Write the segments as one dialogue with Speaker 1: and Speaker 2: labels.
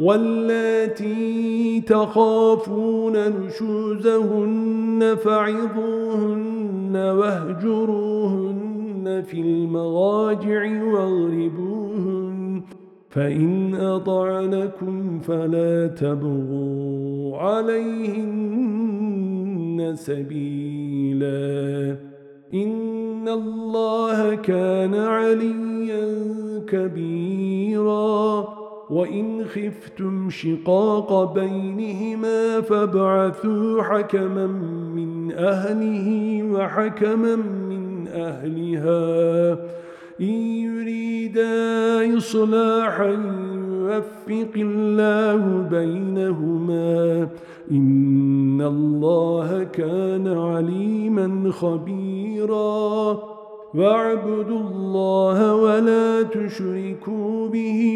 Speaker 1: واللاتي تخافون نشوزهن فعظوهن واهجروهن في المضاجع واغربوهن فإن أطعنكم فلا تبغوا عليهن سبيلا إن الله كان عليا كبيراً وإن خفتم شقاق بينهما فابعثوا حكما من أهله وحكما من أهلها إن يريدا إصلاحا يوفق الله بينهما إن الله كان عليما خبيرا واعبدوا الله ولا تشركوا به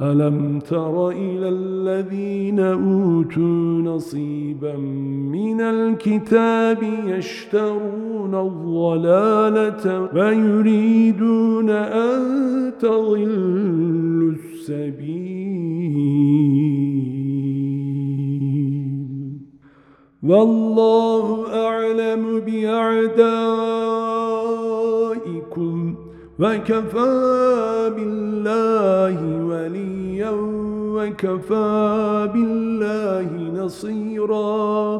Speaker 1: ألم تر إلى الذين أوتوا نصيبا من الكتاب يشترون الضلالة ويريدون أن تضلوا السبيل والله أعلم بأعدائهم وكفى بالله وليا وكفى بالله نصيرا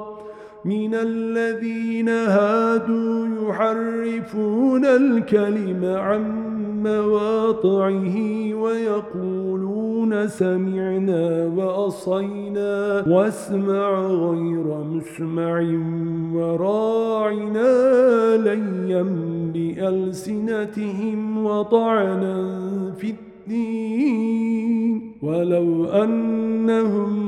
Speaker 1: من الذين هادوا يحرفون الكلم عن مواطعه ويقولون يقولون سمعنا وأصينا واسمع غير مسمع وراعنا ليا بألسنتهم وطعنا في الدين ولو أنهم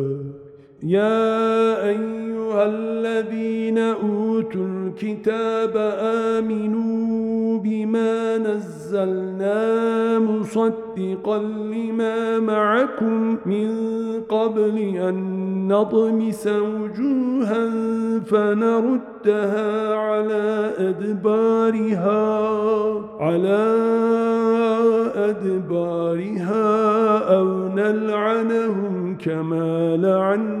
Speaker 1: يا أيها الذين أوتوا الكتاب آمنوا بما نزلنا مصدقا لما معكم من قبل أن نطمس وجوها فنردها على أدبارها على أدبارها أو نلعنهم كما لعنا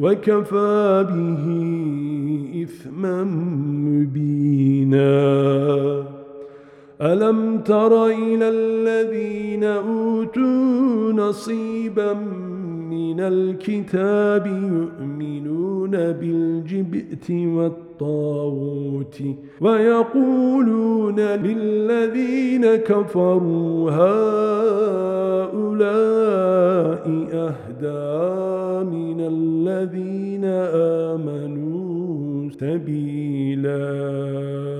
Speaker 1: وكفى به إثما مبينا ألم تر إلى الذين أوتوا نصيبا من الكتاب يؤمنون بالجبت والطاغوت ويقولون للذين كفروا هؤلاء أهدى من الذين آمنوا سبيلاً